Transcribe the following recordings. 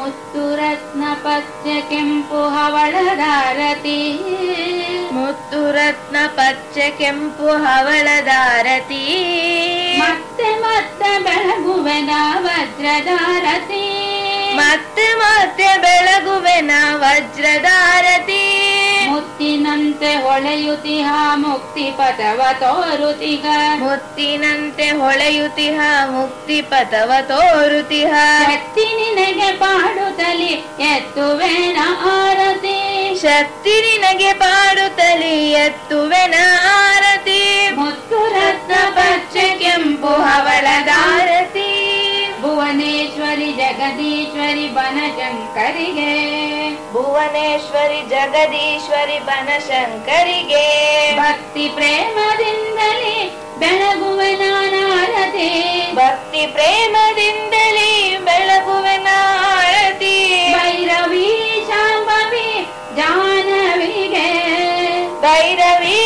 ಮುತ್ತು ರತ್ನ ಪಚ್ಚೆ ಕೆಂಪು ಹವಳದಾರತಿ ಮುತ್ತು ರತ್ನ ಪಚ್ಚೆ ಕೆಂಪು ಹವಳದಾರತಿ ಮತ್ತೆ ಮತ್ತೆ ಬೆಳಗುವೆನ ವಜ್ರದಾರತಿ ಮತ್ತೆ ಮತ್ತೆ ಬೆಳಗುವೆನ ವಜ್ರದಾರತಿ ಮುತ್ತಿನಂತೆ ಹೊಳೆಯುತಿಹ ಮುಕ್ತಿ ಪಥವ ತೋರುತಿಹ. ಮುತ್ತಿನಂತೆ ಹೊಳೆಯುತಿಹ ಮುಕ್ತಿ ಪಥವ ತೋರುತಿಹ. ಶಕ್ತಿ ನಿನಗೆ ಪಾಡುತ್ತಲಿ ಎತ್ತುವೆನ ಆರತಿ. ಶಕ್ತಿ ನಿನಗೆ ಪಾಡುತ್ತಲಿ ಎತ್ತುವೆನ ಭುವನೇಶ್ವರಿ ಜಗದೀಶ್ವರಿ ಬನಶಂಕರಿಗೆ ಭುವನೇಶ್ವರಿ ಜಗದೀಶ್ವರಿ ಬನಶಂಕರಿಗೆ ಭಕ್ತಿ ಪ್ರೇಮದಿಂದಲೇ ಬೆಳಗುವೆ ನಾನಾರತಿ ಭಕ್ತಿ ಪ್ರೇಮದಿಂದಲೇ ಬೆಳಗುವೆನ ಆರತಿ ಭೈರವಿ ಶಾಂಭವಿ ಜಾನವಿಗೆ ಭೈರವಿ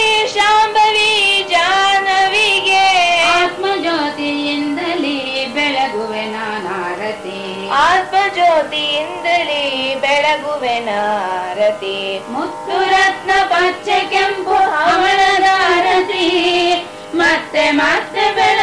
ಬೆಳಗುವೆ ನಾನಾರತಿ ಆತ್ಮಜ್ಯೋತಿಯಿಂದಲೇ ಬೆಳಗುವೆನ ನಾರತಿ. ಮುತ್ತು ರತ್ನ ಪಚ್ಚೆ ಕೆಂಪು ಹವಳದಾರತಿ ಮತ್ತೆ ಮತ್ತೆ ಬೆಳ